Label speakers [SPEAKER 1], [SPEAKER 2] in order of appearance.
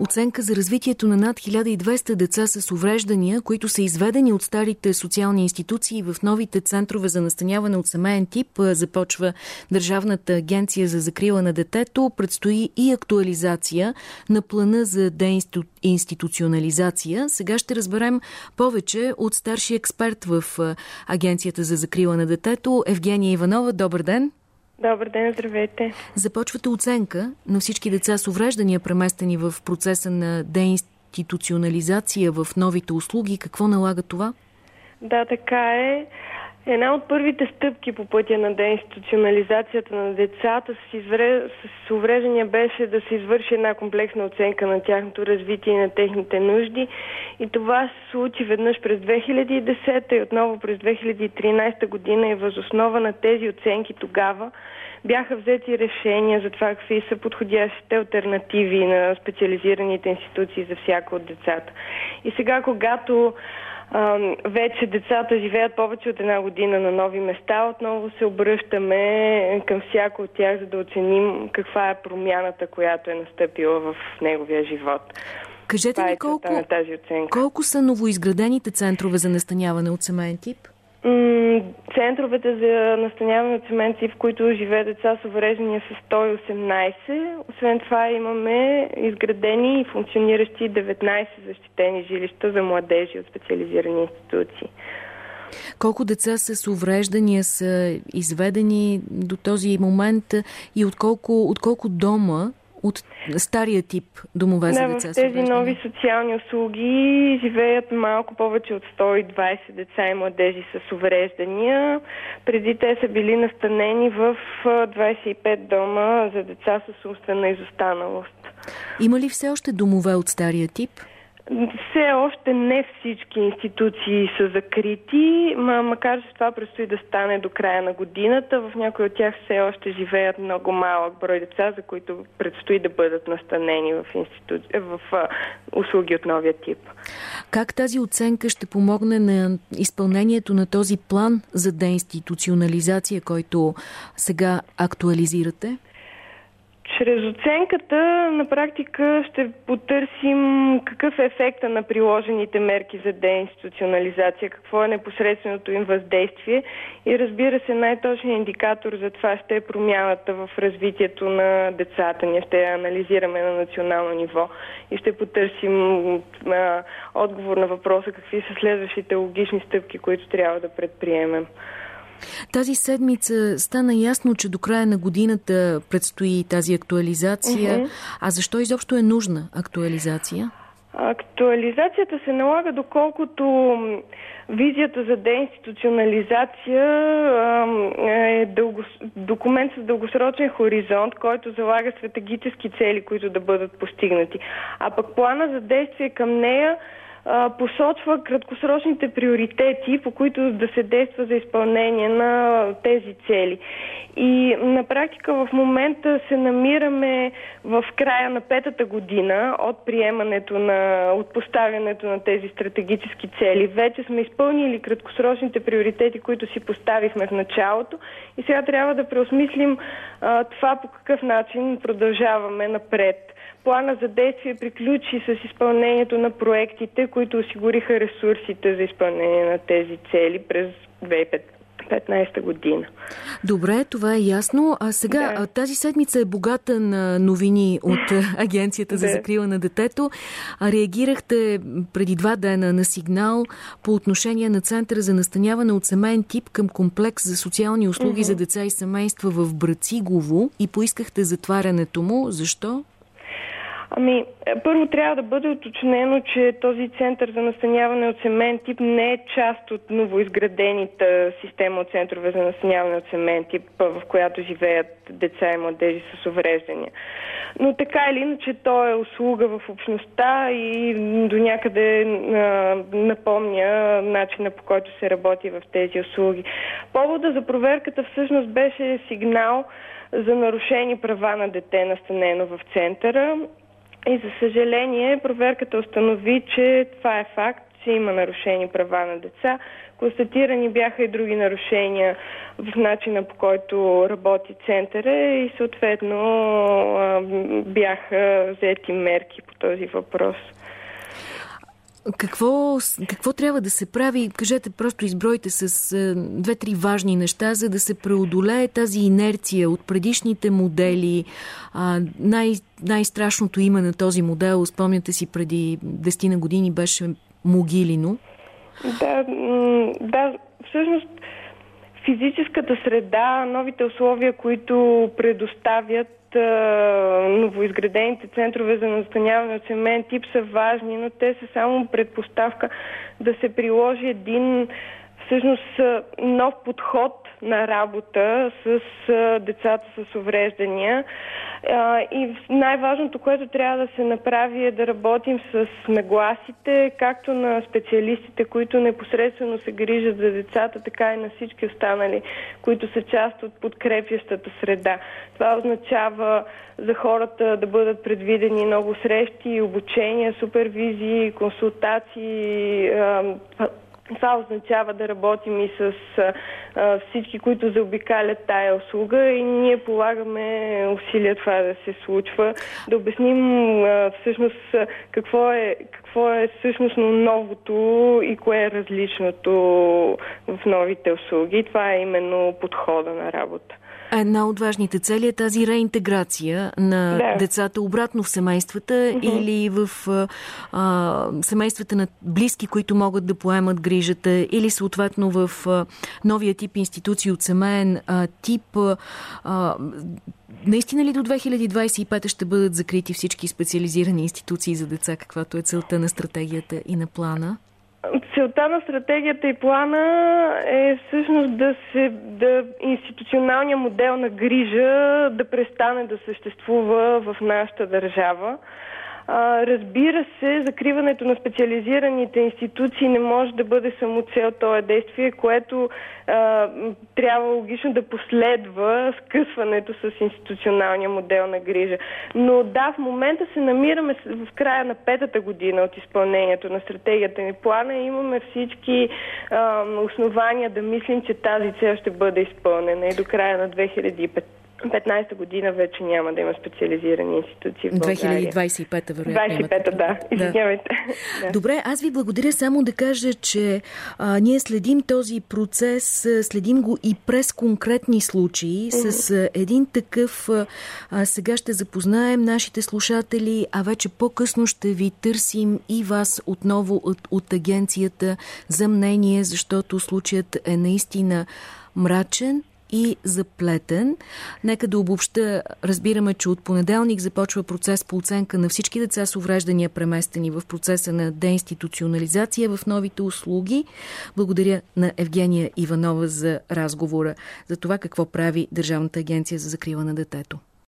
[SPEAKER 1] Оценка за развитието на над 1200 деца с увреждания, които са изведени от старите социални институции в новите центрове за настаняване от семейен тип, започва Държавната агенция за закрила на детето. Предстои и актуализация на плана за деинституционализация. Сега ще разберем повече от старши експерт в Агенцията за закрила на детето Евгения Иванова. Добър ден!
[SPEAKER 2] Добър ден, здравейте.
[SPEAKER 1] Започвате оценка на всички деца с увреждания, преместени в процеса на деинституционализация в новите услуги. Какво налага това?
[SPEAKER 2] Да, така е. Една от първите стъпки по пътя на деинституционализацията на децата с, извре... с увреждания беше да се извърши една комплексна оценка на тяхното развитие и на техните нужди. И това се случи веднъж през 2010 и отново през 2013 година и възоснова на тези оценки тогава бяха взети решения за това какви са подходящите альтернативи на специализираните институции за всяко от децата. И сега, когато вече децата живеят повече от една година на нови места. Отново се обръщаме към всяко от тях, за да оценим каква е промяната, която е настъпила в неговия живот.
[SPEAKER 1] Кажете ми
[SPEAKER 2] е
[SPEAKER 1] колко,
[SPEAKER 2] тази оценка.
[SPEAKER 1] колко са новоизградените центрове за настаняване от семейен тип?
[SPEAKER 2] Центровете за настаняване от семенци, в които живеят деца с увреждания са 118. Освен това имаме изградени и функциониращи 19 защитени жилища за младежи от специализирани институции.
[SPEAKER 1] Колко деца с увреждания са изведени до този момент и от колко, от колко дома от стария тип домове за деца
[SPEAKER 2] в тези нови социални услуги живеят малко повече от 120 деца и младежи с увреждания. Преди те са били настанени в 25 дома за деца с умствена изостаналост.
[SPEAKER 1] Има ли все още домове от стария тип?
[SPEAKER 2] Все още не всички институции са закрити, макар че това предстои да стане до края на годината. В някои от тях все още живеят много малък брой деца, за които предстои да бъдат настанени в, институ... в услуги от новия тип.
[SPEAKER 1] Как тази оценка ще помогне на изпълнението на този план за деинституционализация, който сега актуализирате?
[SPEAKER 2] Чрез оценката на практика ще потърсим какъв е ефекта на приложените мерки за деинституционализация, какво е непосредственото им въздействие и разбира се най-точният индикатор за това ще е промяната в развитието на децата. Ние ще я анализираме на национално ниво и ще потърсим а, отговор на въпроса какви са следващите логични стъпки, които трябва да предприемем.
[SPEAKER 1] Тази седмица стана ясно, че до края на годината предстои тази актуализация. Uh -huh. А защо изобщо е нужна актуализация?
[SPEAKER 2] Актуализацията се налага доколкото визията за деинституционализация е дълго, документ с дългосрочен хоризонт, който залага стратегически цели, които да бъдат постигнати. А пък плана за действие към нея посочва краткосрочните приоритети, по които да се действа за изпълнение на тези цели. И на практика в момента се намираме в края на петата година от приемането на, от поставянето на тези стратегически цели. Вече сме изпълнили краткосрочните приоритети, които си поставихме в началото и сега трябва да преосмислим а, това по какъв начин продължаваме напред. Плана за действие приключи с изпълнението на проектите, които осигуриха ресурсите за изпълнение на тези цели през 2015 година.
[SPEAKER 1] Добре, това е ясно. А сега да. тази седмица е богата на новини от Агенцията за да. закрила на детето. А реагирахте преди два дена на сигнал по отношение на Центъра за настаняване от семейен тип към комплекс за социални услуги uh -huh. за деца и семейства в Брацигово и поискахте затварянето му. Защо?
[SPEAKER 2] Ами, първо трябва да бъде уточнено, че този център за настаняване от семейен тип не е част от новоизградената система от центрове за настаняване от семейен тип, в която живеят деца и младежи с увреждания. Но така или иначе, то е услуга в общността и до някъде напомня начина по който се работи в тези услуги. Повода за проверката всъщност беше сигнал за нарушени права на дете настанено в центъра И за съжаление, проверката установи, че това е факт, че има нарушени права на деца. Констатирани бяха и други нарушения в начина по който работи центъра и съответно бяха взети мерки по този въпрос.
[SPEAKER 1] Какво, какво трябва да се прави? Кажете, просто избройте с две-три важни неща, за да се преодолее тази инерция от предишните модели. най, най-страшното име на този модел, спомняте си, преди 10 на години беше Могилино.
[SPEAKER 2] Да, да, всъщност физическата среда, новите условия, които предоставят новоизградените центрове за настаняване от семейен тип са важни, но те са само предпоставка да се приложи един всъщност нов подход на работа с децата с увреждания. И най-важното, което трябва да се направи е да работим с нагласите, както на специалистите, които непосредствено се грижат за децата, така и на всички останали, които са част от подкрепящата среда. Това означава за хората да бъдат предвидени много срещи, обучения, супервизии, консултации, това означава да работим и с а, всички, които заобикалят тая услуга и ние полагаме усилия това да се случва, да обясним а, всъщност какво е, какво е всъщност новото и кое е различното в новите услуги. Това е именно подхода на работа.
[SPEAKER 1] Една от важните цели е тази реинтеграция на да. децата обратно в семействата mm -hmm. или в а, семействата на близки, които могат да поемат грижата или съответно в а, новия тип институции от семейен а, тип. А, Наистина ли до 2025 ще бъдат закрити всички специализирани институции за деца, каквато е целта на стратегията и на плана?
[SPEAKER 2] Целта на стратегията и плана е всъщност да се да институционалния модел на грижа да престане да съществува в нашата държава. Разбира се, закриването на специализираните институции не може да бъде само цел, то е действие, което а, трябва логично да последва скъсването с институционалния модел на грижа. Но да, в момента се намираме в края на петата година от изпълнението на стратегията ни плана и имаме всички а, основания да мислим, че тази цел ще бъде изпълнена и до края на 2015 15-та година вече няма да има специализирани институции в България.
[SPEAKER 1] 2025-та, вероятно.
[SPEAKER 2] 25-та, да. Извинявайте.
[SPEAKER 1] Да. Добре, аз ви благодаря само да кажа, че а, ние следим този процес, следим го и през конкретни случаи. Mm -hmm. С а, един такъв а, сега ще запознаем нашите слушатели, а вече по-късно ще ви търсим и вас отново от, от агенцията за мнение, защото случаят е наистина мрачен, и заплетен. Нека да обобща. Разбираме, че от понеделник започва процес по оценка на всички деца с увреждания, преместени в процеса на деинституционализация в новите услуги. Благодаря на Евгения Иванова за разговора за това какво прави Държавната агенция за закрила на детето.